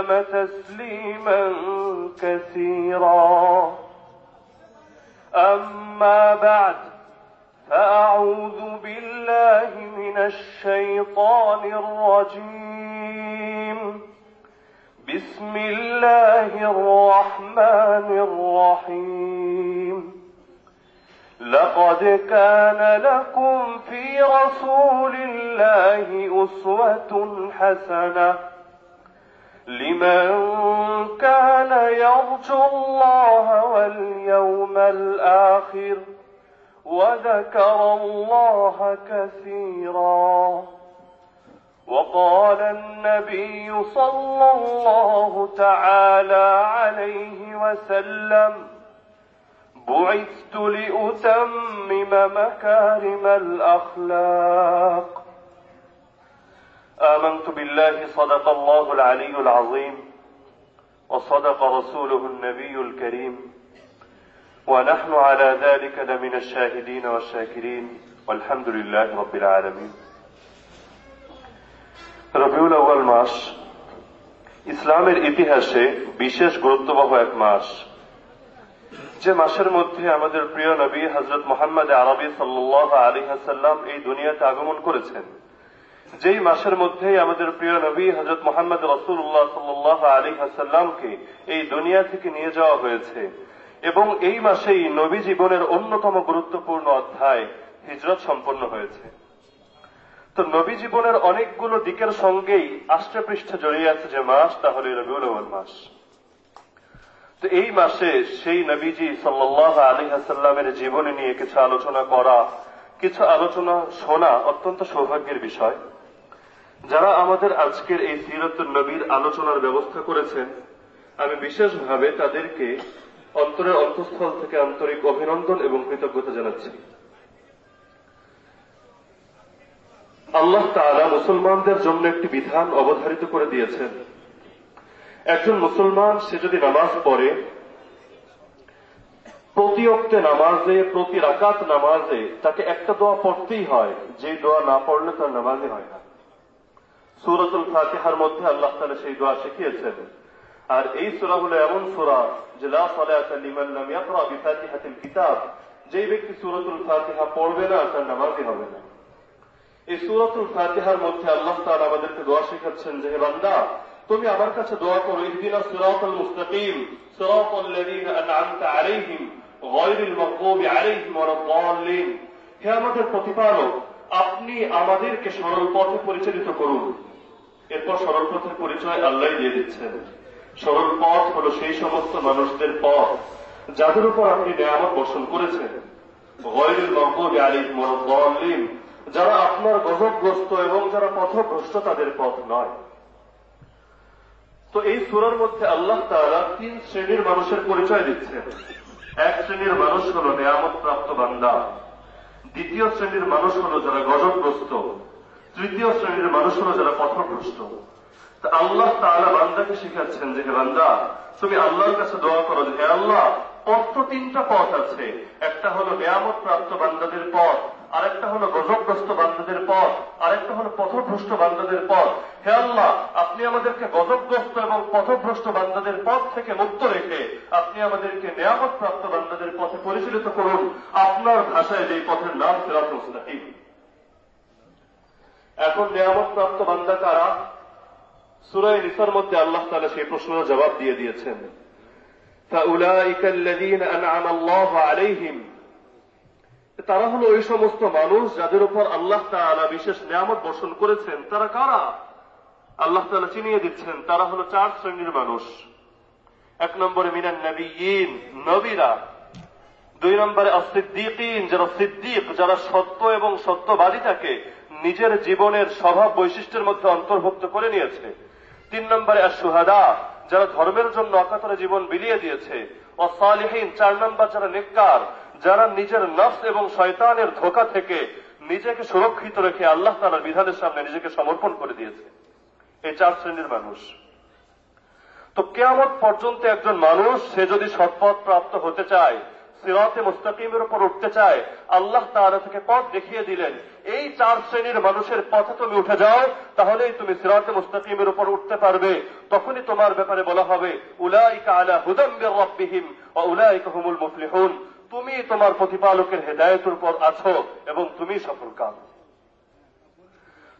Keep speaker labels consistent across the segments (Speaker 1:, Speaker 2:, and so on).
Speaker 1: وسلم تسليما كثيرا. أما بعد فأعوذ بالله من الشيطان الرجيم. بسم الله الرحمن الرحيم. لقد كان لكم في رسول الله أسوة حسنة. لمن كان يرجو الله واليوم الآخر وذكر الله كثيرا. وقال النبي صلى الله تعالى عليه وسلم بعثت لأتمم مكارم الأخلاق آمنت بالله صدق الله العلي العظيم وصدق رسوله النبي الكريم ونحن على ذلك لمن الشاهدين والشاكرين والحمد لله رب العالمين রবিউল আউ্বাল মাস ইসলামের ইতিহাসে বিশেষ গুরুত্ববহ এক মাস যে মাসের মধ্যে আমাদের প্রিয় নবী হজরত মোহাম্মদ আরবি সাল্লাহ আলী হাসাল্লাম এই দুনিয়াতে আগমন করেছেন যেই মাসের মধ্যেই আমাদের প্রিয় নবী হজরত মোহাম্মদ রসুল্লাহ সাল্লাহ আলী হাসাল্লামকে এই দুনিয়া থেকে নিয়ে যাওয়া হয়েছে এবং এই মাসেই নবী জীবনের অন্যতম গুরুত্বপূর্ণ অধ্যায় হিজরত সম্পন্ন হয়েছে। তো নবী জীবনের অনেকগুলো দিকের সঙ্গেই আষ্টে পৃষ্ঠে জড়িয়ে আছে যে মাস তাহলে রবিউল মাস। তো এই মাসে সেই নবীজি সাল্লাহ আলী হাসাল্লামের জীবনী নিয়ে কিছু আলোচনা করা, কিছু আলোচনা শোনা অত্যন্ত সৌভাগ্যের বিষয়। যারা আমাদের আজকের এই সিরতুল নবীর আলোচনার ব্যবস্থা করেছেন, আমি বিশেষভাবে তাদেরকে অন্তরের অন্তঃস্থল থেকে আন্তরিক অভিনন্দন এবং কৃতজ্ঞতা জানাচ্ছি। আল্লাহ তাআলা মুসলমানদের জন্য একটি বিধান অবধারিত করে দিয়েছেন। একজন মুসলমান, সে যদি নামাজ পড়ে, প্রতি অক্তে নামাজে, প্রতি রাকাত নামাজে তাকে একটা দোয়া পড়তেই হয়। যে দোয়া না পড়লে তার নামাজে হয় না। সুরতুল ফাতিহার মধ্যে আল্লাহ তালা সেই দোয়া শিখিয়েছেন। আর এই সুরা হলো এমন সুরা যে লা সালাতা লিমান লাম ইয়াকরা বিফাতিহাতিল কিতাব। যেই ব্যক্তি সুরতুল ফাতিহা পড়বে না, তার নামাজই হবে না। এই সুরতুল ফাতিহার মধ্যে আল্লাহ তাআলা আমাদেরকে দোয়া শেখাচ্ছেন যে বান্দা, তুমি আমার কাছে দোয়া করো, ইহদিনা সিরাতাল মুস্তাকিম, সিরাতাল আন'আমতা আলাইহিম গায়রিল মাগদুবি আলাইহিম ওয়ালাদ-দাল্লিন হে আমাদের প্রতিপালক, আপনি আমাদেরকে সরল পথে পরিচালিত করুন। এরপর সরল পথের পরিচয় আল্লাহ দিয়ে দিচ্ছেন। সরল পথ হলো সেই সমস্ত মানুষদের পথ, যাদের উপর আপনি নিয়ামত বর্ষণ করেছেন। গয়রিল মাগদুবি আলাইহিম ওয়ালাদ-দাল্লিন যারা আপনার গজবগ্রস্ত এবং যারা পথভ্রষ্ট তাদের পথ নয়। তো এই সুরার মধ্যে আল্লাহ তারা তিন শ্রেণির মানুষের পরিচয় দিচ্ছেন। এক শ্রেণির মানুষ হল নেয়ামত প্রাপ্ত বান্দা। দ্বিতীয় শ্রেণির মানুষ হল যারা গজবগ্রস্ত। তৃতীয় শ্রেণির মানুষ হল যারা পথভ্রষ্ট তা আল্লাহ তাআলা বান্দাকে শিখাচ্ছেন যে বান্দা, তুমি আল্লাহর কাছে দোয়া করো হে আল্লাহ পথ তো তিনটা পথ আছে। একটা হলো নিয়ামত প্রাপ্ত বান্দাদের পথ, আরেকটা হলো গজবগ্রস্ত বান্ধবদের পথ, আরেকটা হলো পথভ্রষ্ট বান্ধবদের পথ। হে আল্লাহ, আপনি আমাদেরকে গজবগ্রস্ত এবং পথভ্রষ্ট বান্ধবদের পথ থেকে মুক্ত রেখে আপনি আমাদেরকে নিয়ামত প্রাপ্ত বান্ধবদের পথে পরিচালিত করুন। আপনার ভাষায় যে পথের নাম ফেরাত মুস্তাহিম এখন নিয়ামতপ্রাপ্ত বান্দা কারা? সুরাই নিসার মধ্যে আল্লাহ তালা সেই প্রশ্নের জবাব দিয়ে দিয়েছেন। তারা হল ওই সমস্ত মানুষ যাদের উপর আল্লাহ তালা বিশেষ নিয়ামত বর্ষণ করেছেন। তারা কারা? আল্লাহ তালা চিনিয়ে দিচ্ছেন, তারা হল চার শ্রেণির মানুষ। এক নম্বরে মিনান নবীন, নবীরা। দুই নম্বরে অসিদ্দিক যারা সিদ্দিক, যারা সত্য এবং সত্যবাদী থাকে। নিজের জীবনের স্বভাব বৈশিষ্ট্যের মধ্যে অন্তর্ভুক্ত করে নিয়েছে। তিন নম্বরে সুহাদা যারা ধর্মের জন্য অকাতরে জীবন বিলিয়ে দিয়েছে। অসালিহীন চার নম্বর যারা নেককার, যারা নিজের নফস এবং শয়তানের ধোকা থেকে নিজেকে সুরক্ষিত রেখে আল্লাহ তালার বিধানের সামনে নিজেকে সমর্পণ করে দিয়েছে। এই চার শ্রেণির মানুষ। তো কেয়ামত পর্যন্ত একজন মানুষ, সে যদি সৎপথ প্রাপ্ত হতে চায় সিরাতে মুস্তাকিমের উপর উঠতে চায়, আল্লাহ তাআলা থেকে পথ দেখিয়ে দিলেন। এই চার শ্রেণির মানুষের পথে তুমি উঠে যাও, তাহলেই তুমি সিরাতে মুস্তাকিমের উপর উঠতে পারবে। তখনই তোমার ব্যাপারে বলা হবে, উলাইকা আলা হুদাম মির রাব্বিহিম ওয়া উলাইকা হুমুল মুফলিহুন। তুমি তোমার প্রতিপালকের হেদায়েতের উপর আছো এবং তুমি সফল কাম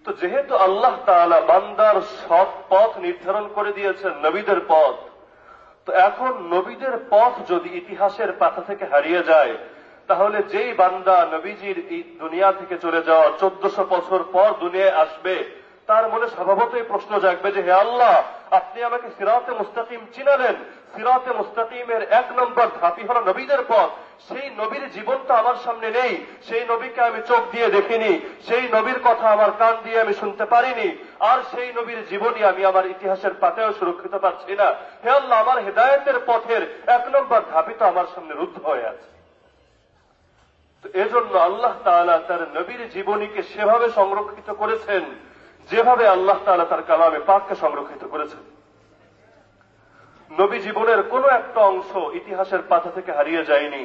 Speaker 1: তো যেহেতু আল্লাহ তাআলা বান্দার সৎ পথ নির্ধারণ করে দিয়েছেন, নবীদের পথ তো এখন নবীদের পথ যদি ইতিহাসের পাতা থেকে হারিয়ে যায়, তাহলে যেই বান্দা নবীজির এই দুনিয়া থেকে চলে যাওয়া চোদ্দশো বছর পর দুনিয়ায় আসবে তার মনে স্বভাবতই প্রশ্ন জাগবে যে, হে আল্লাহ, আপনি আমাকে সিরাতে মুস্তাকিম চিনালেন। সিরাতে মুস্তাকিমের এক নম্বর ধাপি হল নবীদের পথ। সেই নবীর জীবন তো আমার সামনে নেই। সেই নবীকে আমি চোখ দিয়ে দেখিনি। সেই নবীর কথা আমার কান দিয়ে আমি শুনতে পারিনি। আর সেই নবীর জীবনই আমি আমার ইতিহাসের পাতেও সুরক্ষিত পাচ্ছি না। হে আল্লাহ, আমার হেদায়তের পথের এক নম্বর ধাপি তো আমার সামনে রুদ্ধ হয়ে আছে। এজন্য আল্লাহ তাআলা তার নবীর জীবনীকে সেভাবে সংরক্ষিত করেছেন যেভাবে আল্লাহ তাআলা তার কালামে পাককে সংরক্ষিত করেছেন, নবী জীবনের কোন একটা অংশ ইতিহাসের পাতা থেকে হারিয়ে যায়নি।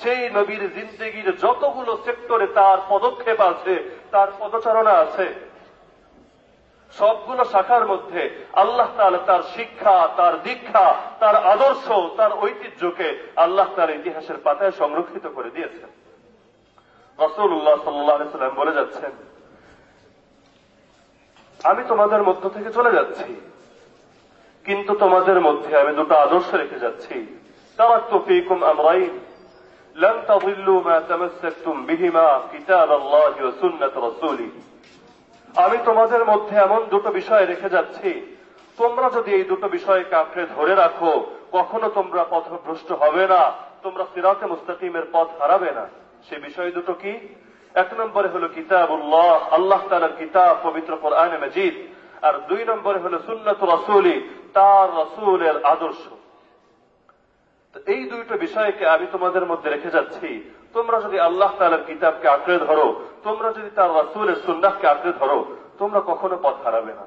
Speaker 1: সেই নবীর জিন্দগির যতগুলো সেক্টরে তার পদক্ষেপ আছে, তার পদচারণা আছে, সবগুলো শাখার মধ্যে আল্লাহ তাআলা তার শিক্ষা, তার দীক্ষা, তার আদর্শ, তার ঐতিহ্যকে আল্লাহ তার ইতিহাসের পাতায় সংরক্ষিত করে দিয়েছেন। রসুল্লাহ সাল্লাম বলে যাচ্ছেন আমি তোমাদের মধ্য থেকে চলে যাচ্ছি কিন্তু তোমাদের মধ্যে আমি দুটো আদর্শ রেখে যাচ্ছি তারাক্তু ফীকুম আমরাইন لن تضلوا ما تمسكتم بهما كتاب الله وسنة رسوله আমি তোমাদের মধ্যে এমন দুটো বিষয় রেখে যাচ্ছি তোমরা যদি এই দুটো বিষয়কে আঁকড়ে ধরে রাখো কখনো তোমরা পথভ্রষ্ট হবে না তোমরা সিরাতে মুস্তাকিমের পথ হারাবে না সে বিষয় দুটো কি এক নম্বরে হলো কিতাবুল্লাহ, আল্লাহ তালার কিতাব, পবিত্র কোরআন মজিদ। আর দুই নম্বরে হলো সুন্নত রসুলি, তার রসুলের আদর্শ। এই দুইটা বিষয়কে আমি তোমাদের মধ্যে রেখে যাচ্ছি। তোমরা যদি আল্লাহ তালার কিতাবকে আঁকড়ে ধরো, তোমরা যদি তার রসুলের সুন্নাহকে আঁকড়ে ধরো, তোমরা কখনো পথ হারাবে না।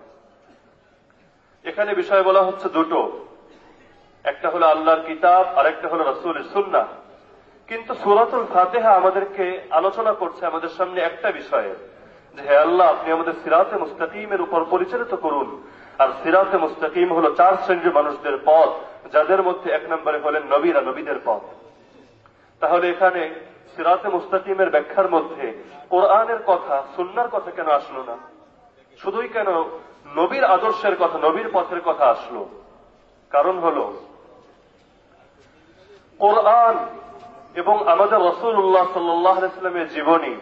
Speaker 1: এখানে বিষয় বলা হচ্ছে দুটো। একটা হলো আল্লাহর কিতাব আর একটা হলো রসুলের সুন্নাহ। কিন্তু সুরাতুল ফাতেহা আমাদেরকে আলোচনা করছে আমাদের সামনে একটা বিষয়ে, যে হে আল্লাহ, আপনি আমাদের সিরাতে মুস্তাকিমের উপর পরিচালিত করুন। আর সিরাতে মুস্তাকিম হলো চার শ্রেণির মানুষদের পথ, যাদের মধ্যে এক নম্বরে হলেন নবীরা নবীদের পথ। তাহলে এখানে সিরাতে মুস্তাকিমের ব্যাখ্যার মধ্যে কোরআনের কথা, সুন্নার কথা কেন আসলো না? শুধুই কেন নবীর আদর্শের কথা, নবীর পথের কথা আসলো? কারণ হল, কোরআন এবং আমাদের রসুল্লাহ সাল্লামের জীবনী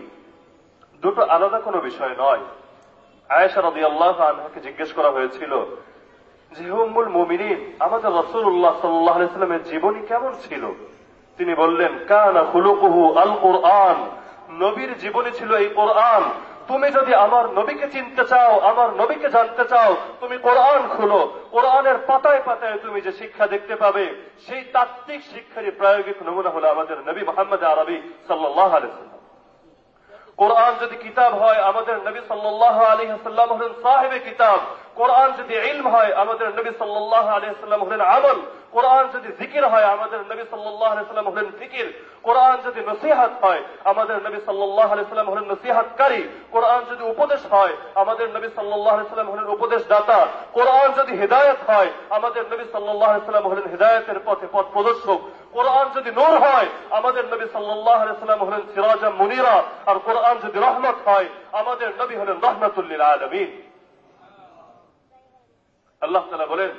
Speaker 1: দুটো আলাদা কোনো বিষয় নয়। আয়েশা রবি আল্লাহ আনহাকে জিজ্ঞেস করা হয়েছিল জিহুম্বুল মুমিনিন, আমাদের রসুল্লাহ সাল্লাহ আলাইস্লামের জীবনী কেমন ছিল? তিনি বললেন, কানা হুলুকুহু আল কোরআন নবীর জীবনী ছিল এই কোরআন। তুমি যদি আমার নবীকে চিনতে চাও, আমার নবীকে জানতে চাও, তুমি কোরআন খুলো। কোরআনের পাতায় পাতায় তুমি যে শিক্ষা দেখতে পাবে, সেই তাত্ত্বিক শিক্ষারই প্রায়োগিক নমুনা হলো আমাদের নবী মোহাম্মদ আরবি সাল্লাহ কোরআন যদি কিতাব হয়, আমাদের নবী সাল্লাহ আলী হাসাল্লাম হলেন সাহেবে কিতাব। কোরআন যদি ইলম হয়, আমাদের নবী সাল্লাহ আলী হাসাল্লাম হলেন আমল। কোরআন যদি জিকির হয়, আমাদের নবী সাল্লাহ সাল্লাম হলেন জিকির কোরআন যদি নসিহাত হয়, আমাদের নবী সাল্লাহ সাল্লাম হলেন নসিহাতকারী। কোরআন যদি উপদেশ হয়, আমাদের নবী সাল্লাহ সাল্লাম হলেন উপদেশ দাতা কোরআন যদি হৃদায়ত হয়, আমাদের নবী সাল্লাহ সাল্লাম হলেন হৃদায়তের পথে পথ প্রদর্শক। কোরআন যদি নূর হয়, আমাদের নবী সাল্লাহ সাল্লাম হলেন সিরাজা মুনিরা। আর কোরআন যদি রহমত হয়, আমাদের নবী হলেন রহমতুল্লিল আলমিন। আল্লাহ তালা বলেন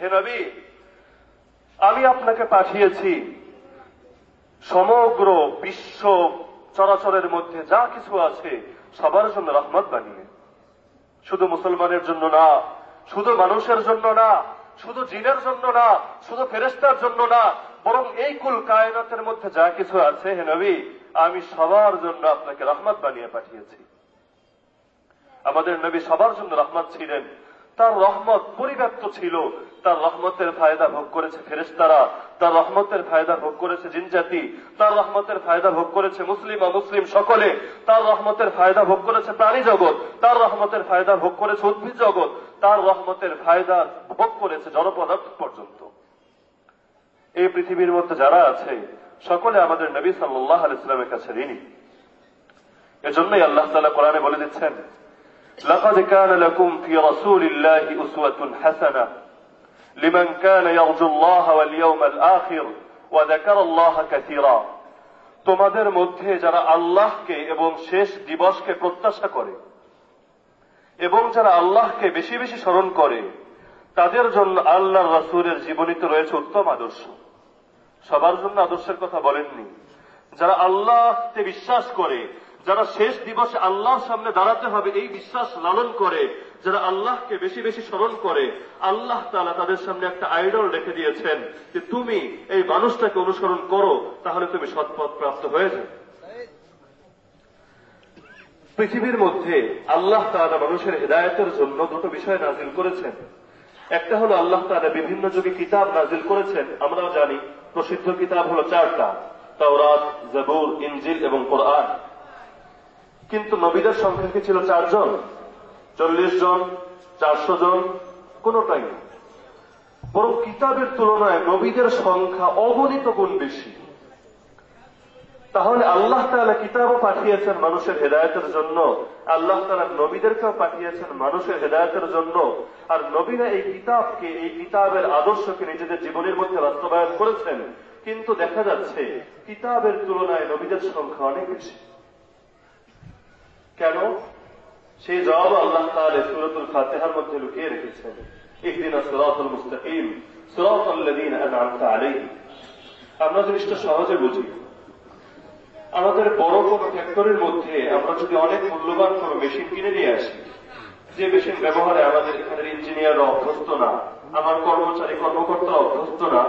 Speaker 1: হে নবী, আমি আপনাকে পাঠিয়েছি সমগ্র বিশ্ব চরাচরের মধ্যে যা কিছু আছে, সবার জন্য রহমত বানিয়ে। শুধু মুসলমানের জন্য না, শুধু মানুষের জন্য না, শুধু জিনের জন্য না, শুধু ফেরেস্তার জন্য না, বরং এই কুল কায়নাতের মধ্যে যা কিছু আছে, হে নবী, আমি সবার জন্য আপনাকে রহমত বানিয়ে পাঠিয়েছি। আমাদের নবী সবার জন্য রহমত ছিলেন। তার রহমত পরিব্যাপ্ত ছিল। তার রহমতের ফায়দা ভোগ করেছে ফেরেস্তারা তার রহমতের ফায়দা ভোগ করেছে জিনজাতি তার রহমতের ফায়দা ভোগ করেছে মুসলিম, অমুসলিম সকলে। তার রহমতের ফায়দা ভোগ করেছে প্রাণী জগৎ। তার রহমতের ফায়দা ভোগ করেছে উদ্ভিদ জগৎ। তার রহমতের ফায়দা ভোগ করেছে জনপদার্থ পর্যন্ত। এই পৃথিবীর মধ্যে যারা আছে, সকলে আমাদের নবী সাল্লাহ আলাইস্লামের কাছে ঋণী। এজন্যই আল্লাহ তালা কোরআনে বলে দিচ্ছেন لقد كان لكم في رسول الله أسوة حسنة لمن كان يرجو الله واليوم الآخر وذكر الله كثيرا তোমাদের মধ্যে যারা আল্লাহকে এবং শেষ দিবসকে প্রত্যাশা করে এবং যারা আল্লাহকে বেশি বেশি স্মরণ করে তাদের জন্য আল্লাহর রাসুলের জীবনীতে রয়েছে উত্তম আদর্শ সবার জন্য আদর্শের কথা বলেননি যারা আল্লাহকে বিশ্বাস করে যারা শেষ দিবসে আল্লাহর সামনে দাঁড়াতে হবে, এই বিশ্বাস লালন করে, যারা আল্লাহকে বেশি বেশি স্মরণ করে, আল্লাহ তালা তাদের সামনে একটা আইডল রেখে দিয়েছেন যে তুমি এই মানুষটাকে অনুসরণ করো, তাহলে তুমি সৎপথ প্রাপ্ত হয়ে যাবে। পৃথিবীর মধ্যে আল্লাহ তালা মানুষের হৃদায়তের জন্য দুটো বিষয় নাজিল করেছেন। একটা হলো আল্লাহ তালা বিভিন্ন যুগে কিতাব নাজিল করেছেন, আমরাও জানি প্রসিদ্ধ কিতাব হলো চারটা, তাওরাত, জবুর ইঞ্জিল এবং কোরআন। কিন্তু নবীদের সংখ্যা কি ছিল চারজন? চল্লিশ জন, চারশো জন, কোনটাই না। বরং কিতাবের তুলনায় নবীদের সংখ্যা অগণিত গুণ বেশি। তাহলে আল্লাহ তালা কিতাবও পাঠিয়েছেন মানুষের হেদায়তের জন্য, আল্লাহ তালা নবীদেরকেও পাঠিয়েছেন মানুষের হেদায়তের জন্য, আর নবীরা এই কিতাবকে, এই কিতাবের আদর্শকে নিজেদের জীবনের মধ্যে বাস্তবায়ন করেছেন। কিন্তু দেখা যাচ্ছে, কিতাবের তুলনায় নবীদের সংখ্যা অনেক বেশি। কেন? সেই জবাব আল্লাহ তাহলে সুরতুল ফাতেহার মধ্যে লুকিয়ে রেখেছেন। একদিন সুরাতুল মুস্তাকিম সুরাতুল্লাদিন আমরা জিনিসটা সহজে বুঝি, আমাদের বড় কোন ফ্যাক্টরির মধ্যে আমরা যদি অনেক মূল্যবান কোন মেশিন কিনে নিয়ে আসি, যে মেশিন ব্যবহারে আমাদের এখানের ইঞ্জিনিয়াররা অভ্যস্ত না, আমার কর্মচারী কর্মকর্তারা অভ্যস্ত না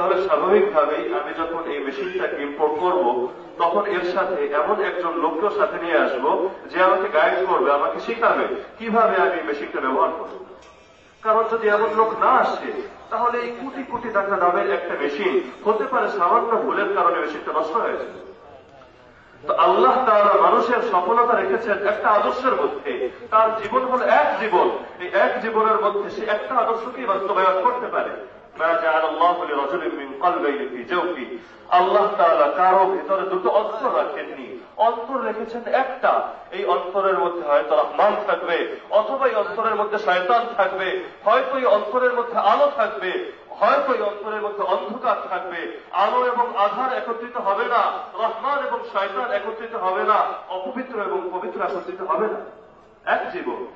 Speaker 1: তাহলে স্বাভাবিকভাবেই আমি যখন এই মেশিনটাকে ইম্পোর্ট করব, তখন এর সাথে এমন একজন লোককে সাথে নিয়ে আসব যে আমাকে গাইড করবে, আমাকে শিখাবে কীভাবে আমি মেশিনটা ব্যবহার করব। কারণ যদি এমন লোক না আসে, তাহলে এই কোটি কোটি টাকা দামের একটা মেশিন হতে পারে সামান্য ভুলের কারণে মেশিনটা নষ্ট হয়ে যাবে তো আল্লাহ তারা মানুষের সফলতা রেখেছেন একটা আদর্শের মধ্যে। তার জীবন হল এক জীবন। এই এক জীবনের মধ্যে সে একটা আদর্শকেই বাস্তবায়ন করতে পারে। হয়তো অন্তরের মধ্যে আলো থাকবে, হয়তো অন্তরের মধ্যে অন্ধকার থাকবে। আলো এবং আধার একত্রিত হবে না, রহমান এবং শয়তান একত্রিত হবে না, অপবিত্র এবং পবিত্র একত্রিত হবে না। এক জীবন।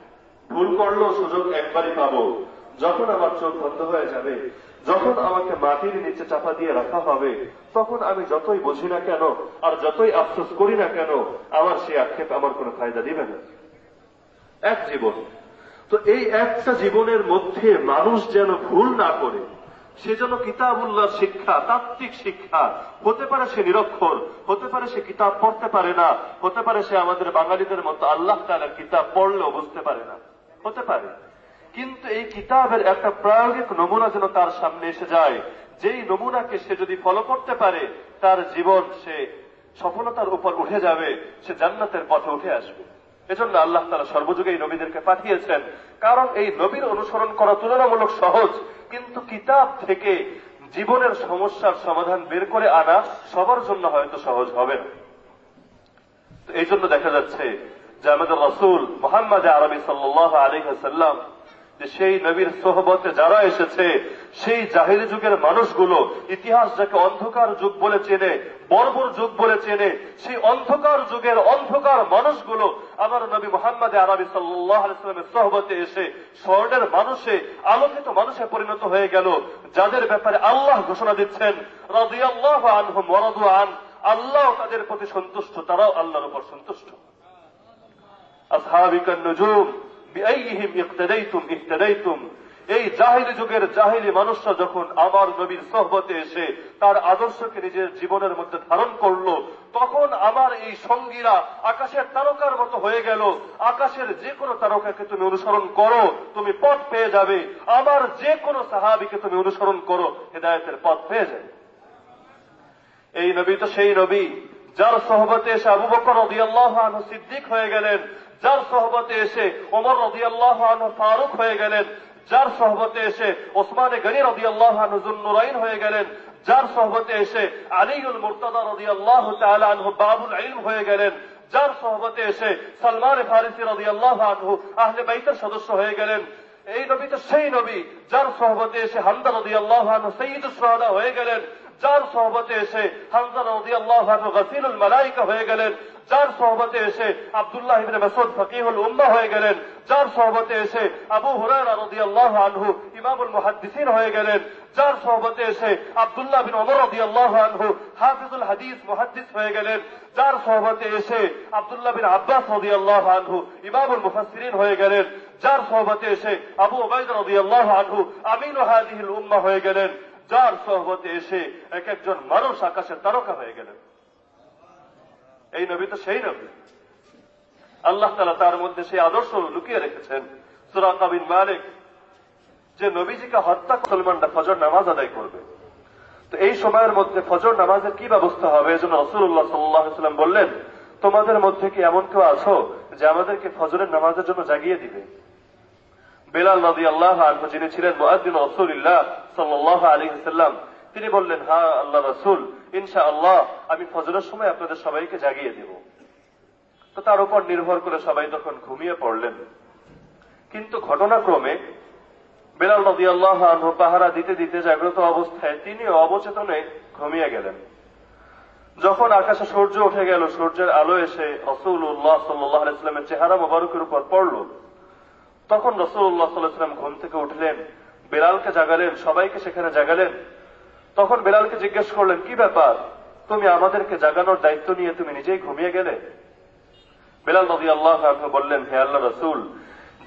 Speaker 1: ভুল করলেও সুযোগ একবারই পাবো। যখন আমার চোখ বন্ধ হয়ে যাবে যখন আমাকে মাটির নিচে চাপা দিয়ে রাখা হবে, তখন আমি যতই বুঝি না কেন আর যতই আফসোস করি না কেন, আমার সেই আক্ষেপ আমার কোনো ফায়দা দিবে না। এক জীবন। তো এই একটা জীবনের মধ্যে মানুষ যেন ভুল না করে, সে যেন কিতাবুল্লাহ শিক্ষা, তাত্ত্বিক শিক্ষা, হতে পারে সে নিরক্ষর, হতে পারে সে কিতাব পড়তে পারে না, হতে পারে সে আমাদের বাঙালিদের মতো আল্লাহ তালার কিতাব পড়লেও বুঝতে পারে না, হতে পারে। কিন্তু এই কিতাবের একটা প্রায়োগিক নমুনা যেন তার সামনে এসে যায়। যেই নমুনাকে সে যদি ফলো করতে পারে, তার জীবন সে সফলতার উপর উঠে যাবে, সে জান্নাতের পথে উঠে আসবে। এজন্য আল্লাহ তালা সর্বযুগে এই নবীদেরকে পাঠিয়েছেন। কারণ এই নবীর অনুসরণ করা তুলনামূলক সহজ, কিন্তু কিতাব থেকে জীবনের সমস্যার সমাধান বের করে আনা সবার জন্য হয়তো সহজ হবে না। এই জন্য দেখা যাচ্ছে যে আমাদের রসুল মোহাম্মদ আরবি সাল্লাহ আলহাসাল্লাম যে সেই নবীর সোহবতে যারা এসেছে, সেই জাহিরি যুগের মানুষগুলো, ইতিহাস যাকে অন্ধকার যুগ বলে চেনে, বর্বর যুগ বলে চেনে, সেই অন্ধকার যুগের অন্ধকার মানুষগুলো আমার নবী মোহাম্মদ আরবি সাল্লামের সোহবতে এসে স্বর্ণের মানুষে, আলোকিত মানুষে পরিণত হয়ে গেল, যাদের ব্যাপারে আল্লাহ ঘোষণা দিচ্ছেন, রাদিয়াল্লাহ আনহুম ওয়ারাদু আন, আল্লাহ তাদের প্রতি সন্তুষ্ট, তারাও আল্লাহর উপর সন্তুষ্ট। আসহাবিকান নজুম বিআইহিম ইক্তাদাইতুম ইহতাদাইতুম। এই জাহিলি যুগের জাহিলি মানুষরা যখন আমার নবীর সহবতে এসে তার আদর্শকে নিজের জীবনের মধ্যে ধারণ করল, তখন আমার এই সঙ্গীরা আকাশের তারকার মতো হয়ে গেল। আকাশের যে কোনো তারকাকে তুমি অনুসরণ করো, তুমি পথ পেয়ে যাবে। আমার যে কোনো সাহাবিকে তুমি অনুসরণ করো, হেদায়তের পথ পেয়ে যাবে। এই নবী তো সেই নবী, যার সহবতে এসে আবু বকর আনহু সিদ্দিক হয়ে গেলেন। যার সহবতে এসে ওমর রদিয়াল্লাহ আনহু ফারুক হয়ে গেলেন, যার সহবতে এসে ওসমানে গনি রদিয়াল্লাহ আনহু জুন্নুরাইন হয়ে গেলেন, যার সহবতে এসে আলিউল মুর্তাদা রদিয়াল্লাহ তাআলা আনহু বাবুল ইলম হয়ে গেলেন, যার সহবতে এসে সালমান ফারিসি রদিয়াল্লাহ আনহু আহলে বাইতের সদস্য হয়ে গেলেন। এই নবী তো সেই নবী, যার সহবতে এসে হামদা রদিয়াল্লাহ আনহু সঈদুস শাহাদা হয়ে গেলেন। যার সহবতে এসে হামজা রদি আল্লাহ মালাইকা হয়ে গেলেন, যার সহবতে এসে আবদুল্লাহ ইবনে মাসুদ ফকিহুল উম্মা হয়ে গেলেন, যার সহবতে এসে আবু হুরায়রা রাদিয়াল্লাহু আনহু ইমামুল মুহাদ্দিসিন হয়ে গেলেন, যার সহবতে এসে আব্দুল্লাহ বিন ওমর রাদিয়াল্লাহু আনহু হাফিজুল হাদিস মুহাদ্দিস হয়ে গেলেন, যার সহবতে এসে আব্দুল্লাহ বিন আব্বাস রাদিয়াল্লাহু আনহু ইমামুল মুফাসসিরিন হয়ে গেলেন, যার সহবতে এসে আবু উবাইদা রাদিয়াল্লাহু আনহু আমিনু হাদিহিল উম্মাহ হয়ে গেলেন। যার সহবতে এসে এক একজন মানুষ আকাশের তারকা হয়ে গেলেন। এই নবী তো সেই নবী। আল্লাহ তালা তার মধ্যে সেই আদর্শ লুকিয়ে রেখেছেন। সুরা কাবিন মালিক, যে নবীজিকে হত্যা মুসলমানরা ফজর নামাজ আদায় করবে। তো এই সময়ের মধ্যে ফজর নামাজের কি ব্যবস্থা হবে? এই জন্য রসুল্লাহ সাল্লাম বললেন, তোমাদের মধ্যে কি এমন কেউ আছো যে আমাদেরকে ফজরের নামাজের জন্য জাগিয়ে দিবে? বেলাল নদী আল্লাহ আনহু, যিনি ছিলেন মুআদ্দিন রসুল্লাহ সাল্লাহ আলী সাল্লাম, তিনি বললেন, হা আল্লাহ রসুল ইনশা আল্লাহ আমি ফজরের সময় আপনাদের সবাইকে জাগিয়ে দেব। তো তার উপর নির্ভর করে সবাই তখন ঘুমিয়ে পড়লেন। কিন্তু ঘটনাক্রমে বেলাল নদী আল্লাহ আনহু পাহারা দিতে দিতে জাগ্রত অবস্থায় তিনিও অবচেতনে ঘুমিয়ে গেলেন। যখন আকাশে সূর্য উঠে গেল, সূর্যের আলো এসে রসুল উল্লাহ সাল্লাহ আলাইস্লামের চেহারা মোবারকের উপর পড়ল। তখন রসুল্লাহ সাল্লাম ঘুম থেকে উঠলেন, বেলালকে জাগালেন, সবাইকে সেখানে জাগালেন। তখন বেলালকে জিজ্ঞেস করলেন, কি ব্যাপার? তুমি আমাদেরকে জাগানোর দায়িত্ব নিয়ে তুমি নিজেই ঘুমিয়ে গেলে? বেলাল নদী আল্লাহ বললেন, হে আল্লাহ রসুল,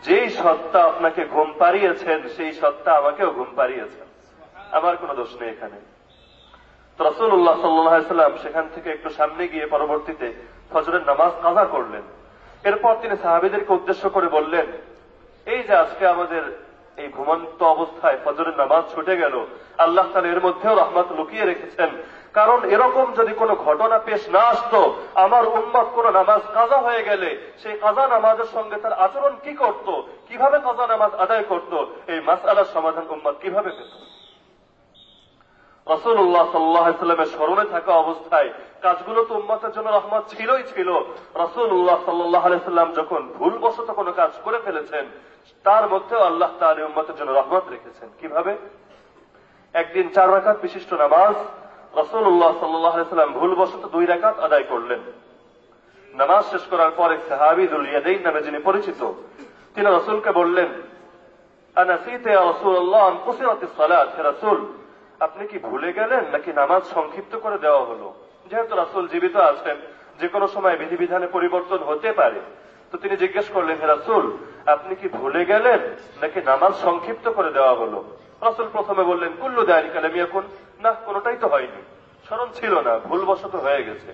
Speaker 1: যেই সত্তা আপনাকে ঘুম পাড়িয়েছেন, সেই সত্তা আমাকেও ঘুম পাড়িয়েছেন। আমার কোনো দোষ নেই এখানে। তো রসুল্লাহ সাল্লাম সেখান থেকে একটু সামনে গিয়ে পরবর্তীতে ফজরের নামাজ কাজা করলেন। এরপর তিনি সাহাবিদেরকে উদ্দেশ্য করে বললেন এই যে আজকে আমাদের এই ঘুমন্ত অবস্থায় ফজরের নামাজ ছুটে গেল, আল্লাহ তালা এর মধ্যেও রহমত লুকিয়ে রেখেছেন। কারণ এরকম যদি কোনো ঘটনা পেশ না আসতো, আমার উম্মত কোন নামাজ কাজা হয়ে গেলে, সেই কাজা নামাজের সঙ্গে তার আচরণ কি করত, কীভাবে কাজা নামাজ আদায় করত, এই মাস আলার সমাধান উম্মত কীভাবে পেত? রসুল্লাহ সাল্লামের স্মরণে থাকা অবস্থায় কাজগুলো তো উম্মতের জন্য রহমত ছিলই ছিল। সাল্লাহ যখন ভুলবশত কোনো কাজ করে ফেলেছেন, তার মধ্যেও আল্লাহ তার উম্মতের জন্য রহমত রেখেছেন। কীভাবে? একদিন চার রাকাত বিশিষ্ট নামাজ রসুল্লাহ সাল্লাম ভুলবশত দুই রাকাত আদায় করলেন। নামাজ শেষ করার পর সাহাবিদুল নামে যিনি পরিচিত, তিনি রসুলকে বললেন, আনাসিতে রসুল্লাহ কুসিরাতিস সালাত রসুল আপনি কি ভুলে গেলেন নাকি নামাজ সংক্ষিপ্ত করে দেওয়া হলো? যেহেতু রাসুল জীবিত আছেন, যে কোনো সময় বিধিবিধানে পরিবর্তন হতে পারে। তো তিনি জিজ্ঞেস করলেন রাসুল, আপনি কি ভুলে গেলেন নাকি নামাজ সংক্ষিপ্ত করে দেওয়া হলো? রাসুল প্রথমে বললেন, কুল্লু দেয়ারি কালামি এখন না, কোনোটাই তো হয়নি। স্মরণ ছিল না, ভুলবশত হয়ে গেছে।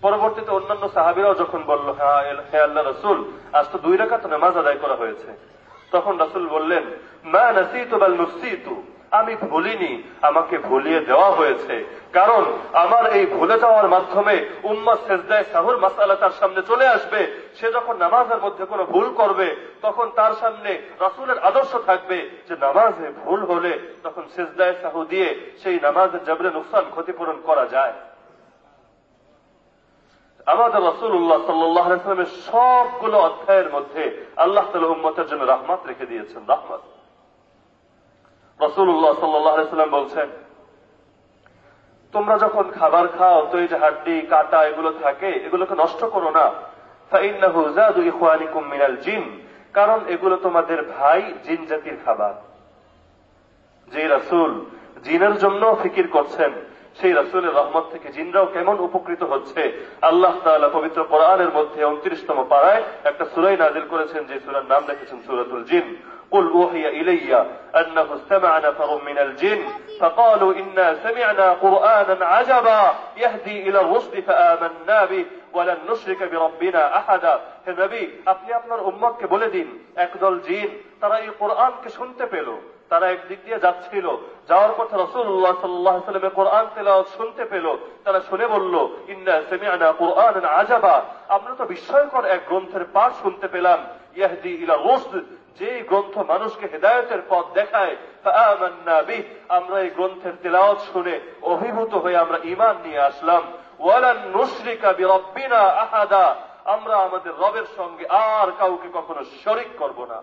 Speaker 1: পরবর্তীতে অন্যান্য সাহাবিরাও যখন বলল হ্যাঁ হে আল্লাহ রসুল, আজ তো দুই রাকাত নামাজ আদায় করা হয়েছে। তখন রাসুল বললেন না মা নাসিতু বাল নুসিতু। আমি ভুলিনি, আমাকে ভুলিয়ে দেওয়া হয়েছে। কারণ আমার এই ভুলে যাওয়ার মাধ্যমে উম্মত সেজদায় সাহুর মাসালা তার সামনে চলে আসবে। সে যখন নামাজের মধ্যে কোনো ভুল করবে, তখন তার সামনে রাসুলের আদর্শ থাকবে যে নামাজে ভুল হলে তখন সেজদায় সাহু দিয়ে সেই নামাজের জবরে নুকসান ক্ষতিপূরণ করা যায়। আমাদের রসুল্লাহ সাল্লামের সবগুলো অধ্যায়ের মধ্যে আল্লাহ তালা উম্মতের জন্য রাহমাত রেখে দিয়েছেন, রাহমাত। রসুল্লাহ সাল্লাম বলছেন, তোমরা যখন খাবার খাও, তো এই যে হাড্ডি, কাটা, এগুলো থাকে, এগুলোকে নষ্ট করো না। জিন, কারণ এগুলো তোমাদের ভাই জিন জাতির খাবার। যে রাসুল জিনের জন্য ফিকির করছেন, সেই রাসুলের রহমত থেকে জিনরাও কেমন উপকৃত হচ্ছে? আল্লাহ তাআলা পবিত্র কোরআনের মধ্যে উনত্রিশতম পাড়ায় একটা সুরাই নাজিল করেছেন, যে সুরার নাম রেখেছেন সুরাতুল জিন। قل أوحي إلي أنه استمع نفر من الجن فقالوا إنا سمعنا قرآنا عجبا يهدي إلى الرشد فآمنا به ولن نشرك بربنا أحدا হে নবী আপনি আপনার উম্মতকে বলে দিন একদল জিন তারা এই কোরআনকে শুনতে পেল তারা একদিক দিয়ে যাচ্ছিল যাওয়ার পথে রসুল্লাহ সাল্লামের কোরআন তেলাওয়াত শুনতে পেল তারা শুনে বলল ইন্না সেমিয়ানা কোরআন আজাবা আমরা তো বিস্ময়কর এক গ্রন্থের পাঠ শুনতে পেলাম ইয়াহদি ইলা রোস্ট যে গ্রন্থ মানুষকে হেদায়তের পথ দেখায় আমরা এই গ্রন্থের তেলাওয়াত শুনে অভিভূত হয়ে আমরা ইমান নিয়ে আসলাম। ওয়ালান নুসরিকা বিরব্বিনা আহাদা, আমরা আমাদের রবের সঙ্গে আর কাউকে কখনো শরিক করব না।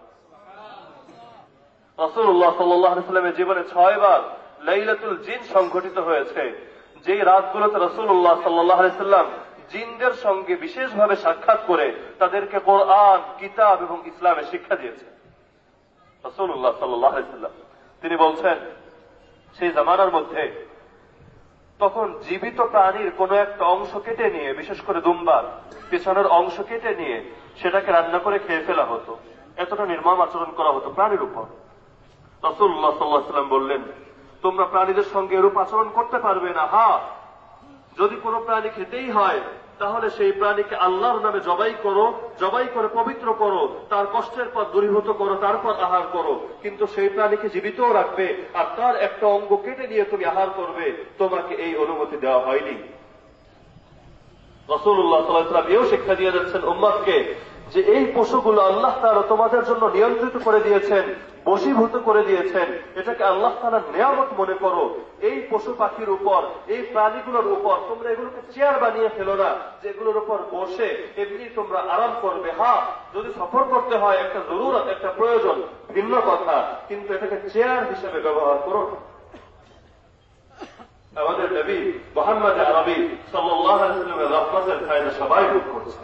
Speaker 1: রসুল্লাহ সাল্লামের জীবনে ছয়বার লাইলাতুল জিন সংঘটিত হয়েছে। যে রাতগুলোতে রসুল্লাহ সাল্লাহ সাল্লাম জিনদের সঙ্গে বিশেষভাবে সাক্ষাৎ করে তাদেরকে কোরআন, কিতাব এবং ইসলামের শিক্ষা দিয়েছে। রসুল্লাহ সাল্লাম তিনি বলছেন, সেই জামানার মধ্যে তখন জীবিত প্রাণীর কোন একটা অংশ কেটে নিয়ে, বিশেষ করে দুম্বার, পেছনের অংশ কেটে নিয়ে সেটাকে রান্না করে খেয়ে ফেলা হতো। এতটা নির্মম আচরণ করা হতো প্রাণীর উপর। রসুল্লাহ সাল্লাহাম বললেন, তোমরা প্রাণীদের সঙ্গে এরূপ আচরণ করতে পারবে না, হা। যদি কোনো প্রাণী খেতেই হয় তাহলে সেই প্রাণীকে আল্লাহর নামে জবাই করো, জবাই করে পবিত্র করো, তার কষ্টের পর দূরীভূত করো তারপর আহার করো। কিন্তু সেই প্রাণীকে জীবিত রাখবে আর তার একটা অঙ্গ কেটে নিয়ে তুমি আহার করবে, তোমাকে এই অনুমতি দেওয়া হয়নি। রসুল্লাহ সাল্লাহাম এও শিক্ষা দিয়ে যাচ্ছেন উম্মাদকে যে এই পশুগুলো আল্লাহ তারা তোমাদের জন্য নিয়ন্ত্রিত করে দিয়েছেন। বশীভূত করে দিয়েছেন। এটাকে আল্লাহ তালা নিয়ামত মনে করো। এই পশু পাখির উপর, এই প্রাণীগুলোর উপর তোমরা এগুলোকে চেয়ার বানিয়ে ফেলো না, যেগুলোর উপর বসে এমনি তোমরা আরাম করবে। হ্যাঁ যদি সফর করতে হয়, একটা জরুরত, একটা প্রয়োজন, ভিন্ন কথা, কিন্তু এটাকে চেয়ার হিসেবে ব্যবহার করো। আমাদের নবী মোহাম্মদ আরবি সাল্লাহ রহমতের সবাই ভোগ করছে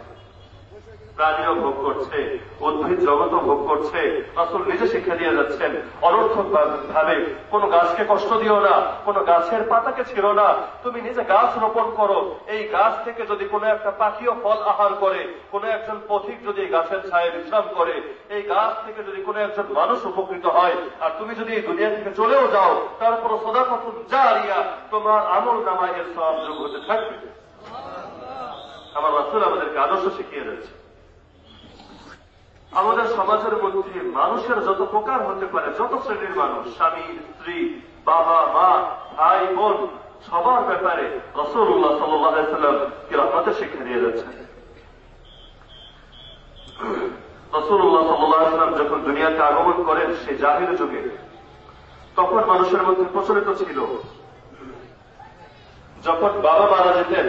Speaker 1: প্রাণীও ভোগ করছে, উদ্ভিদ জগৎও ভোগ করছে আসল নিজে শিক্ষা দিয়ে যাচ্ছেন, অনর্থক ভাবে কোন গাছকে কষ্ট দিও না, কোন গাছের পাতাকে ছিল না, তুমি নিজে গাছ রোপণ করো। এই গাছ থেকে যদি কোনো একটা পাখিও ফল আহার করে, কোন একজন পথিক যদি এই গাছের ছায়ে বিশ্রাম করে, এই গাছ থেকে যদি কোনো একজন মানুষ উপকৃত হয়, আর তুমি যদি এই দুনিয়া থেকে চলেও যাও তারপর সদা কথন জারিয়া তোমার আমল নামায় এর সব যোগ হতে থাকবে। আমার রাসুল আমাদেরকে আদর্শ শিখিয়ে দিয়েছে আমাদের সমাজের মধ্যে মানুষের যত প্রকার হতে পারে, যত শ্রেণির মানুষ, স্বামী, স্ত্রী, বাবা, মা, ভাই, বোন, সবার ব্যাপারে রসুল্লাহ সাল্লাম কি রহমতের শিক্ষা দিয়ে যাচ্ছে রসুল্লাহ সাল্লাম যখন দুনিয়াতে আগমন করেন সে জাহির যুগে, তখন মানুষের মধ্যে প্রচলিত ছিল, যখন বাবা মারা যেতেন,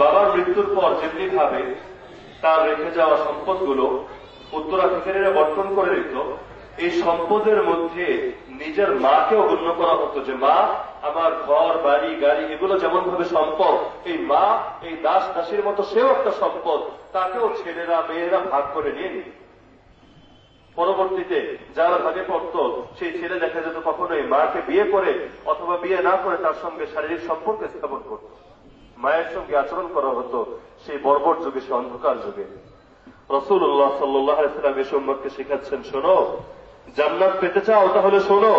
Speaker 1: বাবার মৃত্যুর পর যেমনি ভাবে তার রেখে যাওয়া সম্পদগুলো উত্তরাধিকারীরা বর্তন করে দিত, এই সম্পদের মধ্যে নিজের মাকেও গণ্য করা হতো যে, মা, আমার ঘর, বাড়ি, গাড়ি, এগুলো যেমন ভাবে সম্পদ, এই মা, এই দাস দাসীর মতো সেও একটা সম্পদ, তাকেও ছেলেরা, মেয়েরা ভাগ করে নিয়ে নিত। পরবর্তীতে যারা ভাগে পড়ত, সেই ছেলে দেখা যেত কখনো এই মাকে বিয়ে করে অথবা বিয়ে না করে তার সঙ্গে শারীরিক সম্পর্ক স্থাপন করত। মায়ের সঙ্গে আচরণ করা হতো সেই বর্বর যুগে সে অন্ধকার যুগে। রসুল্লাহ সাল্লাম এসে উম্মতকে শেখাচ্ছেন, শোনো, জান্নাত পেতে চাও তাহলে শোনো,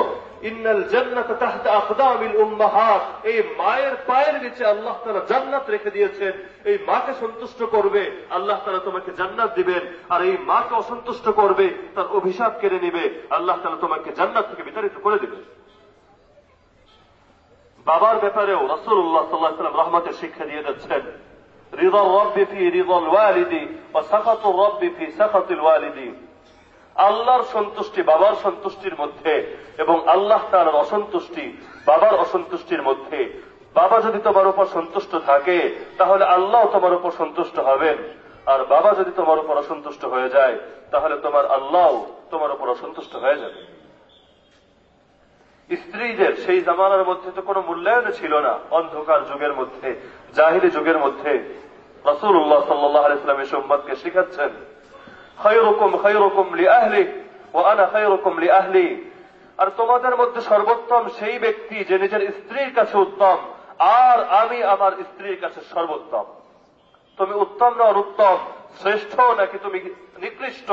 Speaker 1: ইন্নাল জান্নাত তাহতে আকদামিল উম্মাহাত, এই মায়ের পায়ের নিচে আল্লাহ তারা জান্নাত রেখে দিয়েছেন, এই মাকে সন্তুষ্ট করবে, আল্লাহ তারা তোমাকে জান্নাত দিবেন, আর এই মাকে অসন্তুষ্ট করবে, তার অভিশাপ কেড়ে নিবে, আল্লাহ তারা তোমাকে জান্নাত থেকে বিতাড়িত করে দিবে। বাবার ব্যাপারেও রসুল্লাহ সাল্লাহ সাল্লাম রহমতের শিক্ষা দিয়ে যাচ্ছেন। রব্বি ফি রিদল ওয়ালিদি ও সাখাতুর রব্বি ফি সাখাতুল ওয়ালিদি। আল্লাহর সন্তুষ্টি বাবার সন্তুষ্টির মধ্যে এবং আল্লাহ তার অসন্তুষ্টি বাবার অসন্তুষ্টির মধ্যে। বাবা যদি তোমার উপর সন্তুষ্ট থাকে, তাহলে আল্লাহ তোমার উপর সন্তুষ্ট হবেন। আর বাবা যদি তোমার উপর অসন্তুষ্ট হয়ে যায়, তাহলে তোমার আল্লাহ তোমার উপর অসন্তুষ্ট হয়ে যাবে। স্ত্রীদের সেই জামানার মধ্যে তো কোনো মূল্যায়ন ছিল না, অন্ধকার যুগের মধ্যে জাহিরি যুগের মধ্যে। রসুল্লাহ সাল্লাহ আলাইসলাম এসে উম্মদকে শিখাচ্ছেন খৈরকম খৈরকম লি আহলি আনা খৈরকম লি আর তোমাদের মধ্যে সর্বোত্তম সেই ব্যক্তি যে নিজের স্ত্রীর কাছে উত্তম, আর আমি আমার স্ত্রীর কাছে সর্বোত্তম। তুমি উত্তম না উত্তম শ্রেষ্ঠ নাকি তুমি নিকৃষ্ট?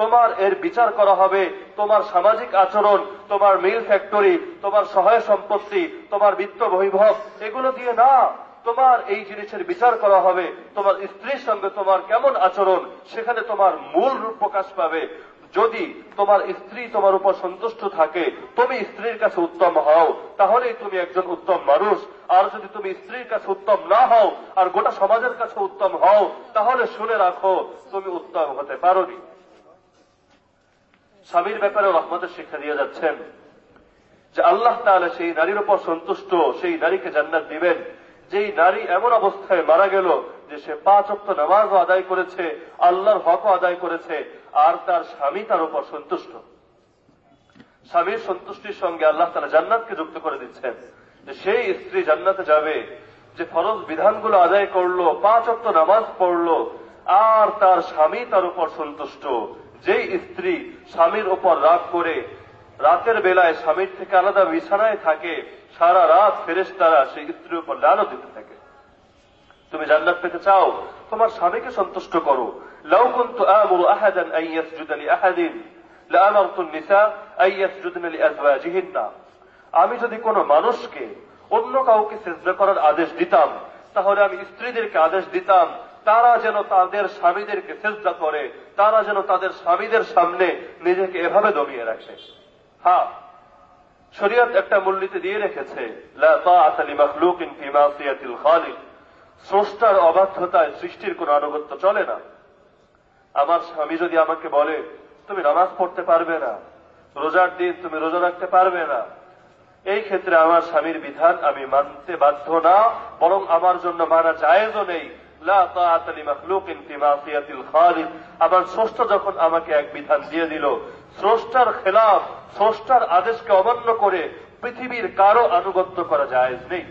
Speaker 1: তোমার এর বিচার করা হবে, তোমার সামাজিক আচরণ, তোমার মিল ফ্যাক্টরি, তোমার সহায় সম্পত্তি, তোমার বিত্ত বৈভব এগুলো দিয়ে না। তোমার এই জিনিসের বিচার করা হবে, তোমার স্ত্রীর সঙ্গে তোমার কেমন আচরণ, সেখানে তোমার মূল রূপ প্রকাশ পাবে। যদি তোমার স্ত্রী তোমার উপর সন্তুষ্ট থাকে, তুমি স্ত্রীর কাছে উত্তম হও, তাহলেই তুমি একজন উত্তম মানুষ। আর যদি তুমি স্ত্রীর কাছে উত্তম না হও, আর গোটা সমাজের কাছে উত্তম হও, তাহলে শুনে রাখো, তুমি উত্তম হতে পারোনি। স্বামীর ব্যাপারে রহমতের শিক্ষা দিয়ে যাচ্ছেন যে আল্লাহ তাহলে সেই নারীর উপর সন্তুষ্ট, সেই নারীকে জান্নাত দিবেন। যেই নারী এমন অবস্থায় মারা গেল যে সে পাঁচ অক্ট নামাজও আদায় করেছে, আল্লাহর হকও আদায় করেছে, আর তার স্বামী তার উপর সন্তুষ্ট। স্বামীর সন্তুষ্টির সঙ্গে আল্লাহ তারা জান্নাতকে যুক্ত করে দিচ্ছেন। যে সেই স্ত্রী জান্নাতে যাবে, যে ফরজ বিধানগুলো আদায় করল, পাঁচ অক্ট নামাজ পড়ল, আর তার স্বামী তার উপর সন্তুষ্ট। যেই স্ত্রী স্বামীর উপর রাগ করে, রাতের বেলায় স্বামীর থেকে আলাদা বিছানায় থাকে সারা রাত ফেরেস তারা সেই স্ত্রীর উপর লালো দিতে থাকে। তুমি জান্নাত পেতে চাও, তোমার স্বামীকে সন্তুষ্ট করো। লাউ কুনতু আহাদান আন ইয়াসজুদা আহাদিন, লাআমারতু নিসা আন ইয়াসজুদনা লি আযওয়াজিহিন্না। আমি যদি কোন মানুষকে অন্য কাউকে সেজনা করার আদেশ দিতাম, তাহলে আমি স্ত্রীদেরকে আদেশ দিতাম, তারা যেন তাদের স্বামীদেরকে সেজনা করে, তারা যেন তাদের স্বামীদের সামনে নিজেকে এভাবে দমিয়ে রাখে। হ্যাঁ শরীয়ত একটা মূলনীতি দিয়ে রেখেছে স্রষ্টার অবাধ্যতায় সৃষ্টির কোন আনুগত্য চলে না। আমার স্বামী যদি আমাকে বলে, তুমি নামাজ পড়তে পারবে না, রোজার দিন তুমি রোজা রাখতে পারবে না এই ক্ষেত্রে আমার স্বামীর বিধান আমি মানতে বাধ্য না, বরং আমার জন্য মানা জায়েজও নেই। আমার স্রষ্ট যখন আমাকে এক বিধান দিয়ে দিল স্রষ্টার খেলাফ, স্রষ্টার আদেশকে অমান্য করে পৃথিবীর কারও আনুগত্য করা জায়েজ নেই।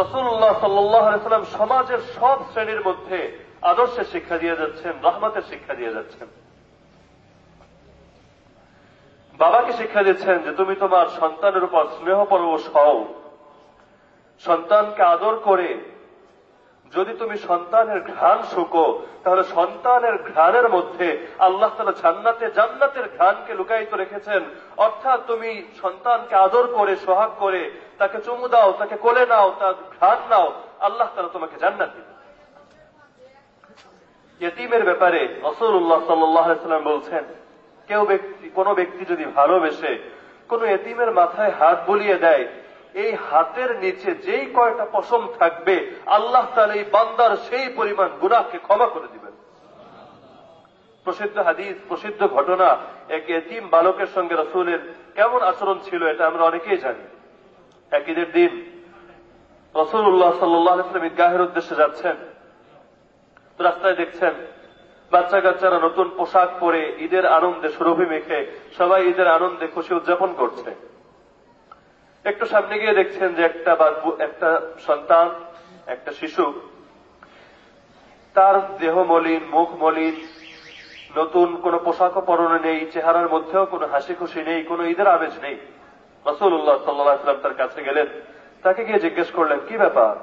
Speaker 1: রসুল্লাহ সাল্লাম সমাজের সব শ্রেণির মধ্যে আদর্শের শিক্ষা দিয়ে যাচ্ছেন, রহমতের শিক্ষা দিয়ে যাচ্ছেন। বাবাকে শিক্ষা দিচ্ছেন যে, তুমি তোমার সন্তানের উপর স্নেহ পরবশ হও। সন্তানকে আদর করে যদি তুমি সন্তানের ঘ্রাণ শুকো, তাহলে সন্তানের ঘ্রাণের মধ্যে আল্লাহ তালা জান্নাতে, জান্নাতের ঘ্রাণকে লুকায়িত রেখেছেন। অর্থাৎ তুমি সন্তানকে আদর করে, সোহাগ করে, তাকে চুমু দাও, তাকে কোলে নাও, তার ঘ্রাণ নাও, আল্লাহ তালা তোমাকে জান্নাত দিবে ইয়তিমের ব্যাপারে রসুল্লাহ সাল্লাম বলছেন, কেউ ব্যক্তি, কোন ব্যক্তি যদি ভালোবেসে কোন এতিমের মাথায় হাত বলিয়ে দেয় এই হাতের নিচে যেই কয়টা পশম থাকবে, আল্লাহ তার এই বান্দার সেই পরিমাণ গুনাহকে ক্ষমা করে দিবেন। প্রসিদ্ধ হাদিস, প্রসিদ্ধ ঘটনা, এক এতিম বালকের সঙ্গে রসুলের কেমন আচরণ ছিল এটা আমরা অনেকেই জানি। একইদের দিন রসুল্লাহ সাল্লাম ঈদগাহের উদ্দেশ্যে যাচ্ছেন। রাস্তায় দেখছেন বাচ্চা কাচ্চারা নতুন পোশাক পরে ঈদের আনন্দে সুরভি মেখে সবাই ঈদের আনন্দে খুশি উদযাপন করছে। একটু সামনে গিয়ে দেখছেন যে একটা একটা সন্তান, একটা শিশু, তার দেহ মলিন, মুখ মলিন, নতুন কোন পোশাকও পরনে নেই, চেহারার মধ্যেও কোনো হাসি খুশি নেই, কোনো ঈদের আমেজ নেই। রসুল্লাহ সাল্লাম তার কাছে গেলেন, তাকে গিয়ে জিজ্ঞেস করলেন, কি ব্যাপার?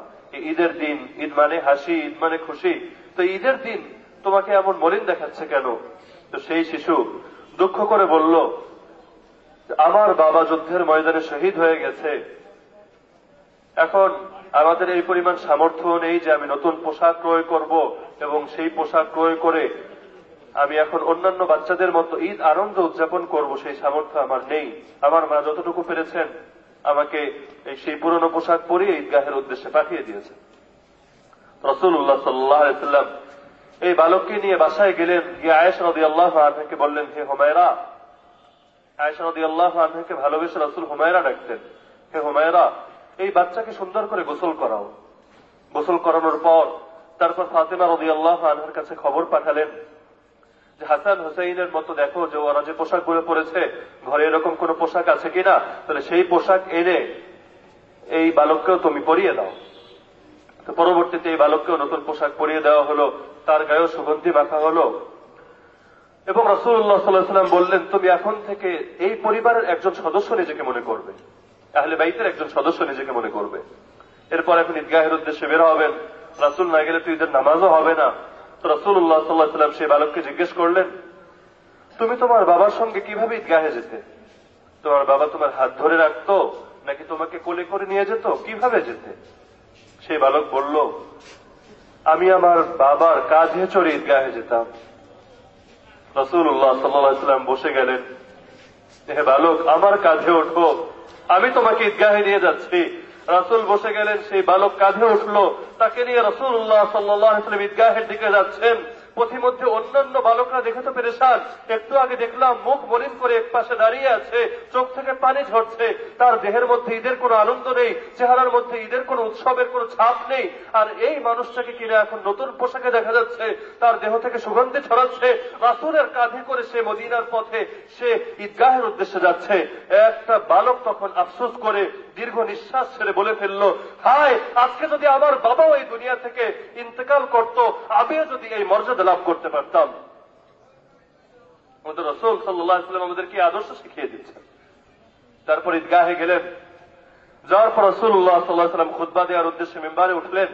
Speaker 1: ঈদের দিন, ঈদ মানে হাসি, ঈদ মানে খুশি? তো ঈদের দিন তোমাকে এমন মলিন দেখাচ্ছে কেন? তো সেই শিশু দুঃখ করে বলল আমার বাবা যুদ্ধের ময়দানে শহীদ হয়ে গেছে। এখন আমাদের এই পরিমাণ সামর্থ্য নেই যে আমি নতুন পোশাক ক্রয় করব এবং সেই পোশাক ক্রয় করে আমি এখন অন্যান্য বাচ্চাদের মতো ঈদ আনন্দ উদযাপন করব, সেই সামর্থ্য আমার নেই। আমার মা যতটুকু পেরেছেন আমাকে সেই পুরনো পোশাক পরিয়ে ঈদগাহের উদ্দেশ্যে পাঠিয়ে দিয়েছে রসুল্লাহ সাল্লাম এই বালককে নিয়ে বাসায় গেলেন। গিয়ে আয়েশ নদী আল্লাহ আনহাকে বললেন, হে হোমায়রা আনহাকে ভালোবেসে রসুল হোমায়রা ডাকতেন হে হোমায়রা, এই বাচ্চাকে সুন্দর করে গোসল করাও। গোসল করানোর পর তারপর ফাতেমা রদি আল্লাহ আনহার কাছে খবর পাঠালেন যে, হাসান হুসাইনের মতো দেখো যে ওরা যে পোশাকগুলো পরেছে, ঘরে এরকম কোন পোশাক আছে কিনা তাহলে সেই পোশাক এনে এই বালককেও তুমি পরিয়ে দাও। তো পরবর্তীতে এই বালককেও নতুন পোশাক পরিয়ে দেওয়া হলো, তার গায়েও সুগন্ধি মাখা হলো। এবং রসুল্লাহ সাল্লাম বললেন, তুমি এখন থেকে এই পরিবারের একজন সদস্য নিজেকে মনে করবে। তাহলে বাইতের একজন সদস্য নিজেকে মনে করবে। এরপর এখন ঈদগাহের উদ্দেশ্যে বের হবেন। রাসুল না গেলে তো ঈদের নামাজও হবে না। তো রসুল্লাহ সাল্লাহ সাল্লাম সেই বালককে জিজ্ঞেস করলেন, তুমি তোমার বাবার সঙ্গে কীভাবে ঈদগাহে যেতে? তোমার বাবা তোমার হাত ধরে রাখতো, নাকি তোমাকে কোলে করে নিয়ে যেত? কীভাবে যেতে? সেই বালক বলল, আমি আমার বাবার কাঁধে চড়ে ঈদগাহে যেতাম। রসুল্লাহ সাল্লাম বসে গেলেন। হে বালক, আমার কাঁধে উঠবো আমি তোমাকে ঈদগাহে নিয়ে যাচ্ছি। রাসুল বসে গেলেন, সেই বালক কাঁধে উঠল। তাকে নিয়ে রসুল্লাহ সাল্লাম ঈদগাহের দিকে যাচ্ছেন। পথিমধ্যে অন্যান্য বালকরা দেখে তো পেরেছান একটু আগে দেখলাম মুখ মলিন করে এক পাশে দাঁড়িয়ে আছে, চোখ থেকে পানি ঝরছে। তার দেহের মধ্যে ঈদের কোনো আনন্দ নেই, চেহারার মধ্যে ঈদের কোনো উৎসবের কোনো ছাপ নেই। আর এই মানুষটাকে কিনে এখন নতুন পোশাকে দেখা যাচ্ছে। তার দেহ থেকে সুগন্ধি ছড়াচ্ছে। রাসুলের কাঁধে করে সে মদিনার পথে সে ঈদগাহের উদ্দেশ্যে যাচ্ছে। একটা বালক তখন আফসোস করে দীর্ঘ নিঃশ্বাস ছেড়ে বলে ফেলল, হায়, আজকে যদি আমার বাবাও এই দুনিয়া থেকে ইন্তেকাল করত, আমিও যদি এই মর্যাদা লাভ করতে পারতাম। আমাদের রসুল সাল্লাম আমাদের কি আদর্শ শিখিয়ে দিচ্ছেন। তারপর ঈদগাহে গেলেন। যাওয়ার পর রসুল্লাহ সাল্লাহ সাল্লাম খুদ্া দেওয়ার উদ্দেশ্যে মেম্বারে উঠলেন।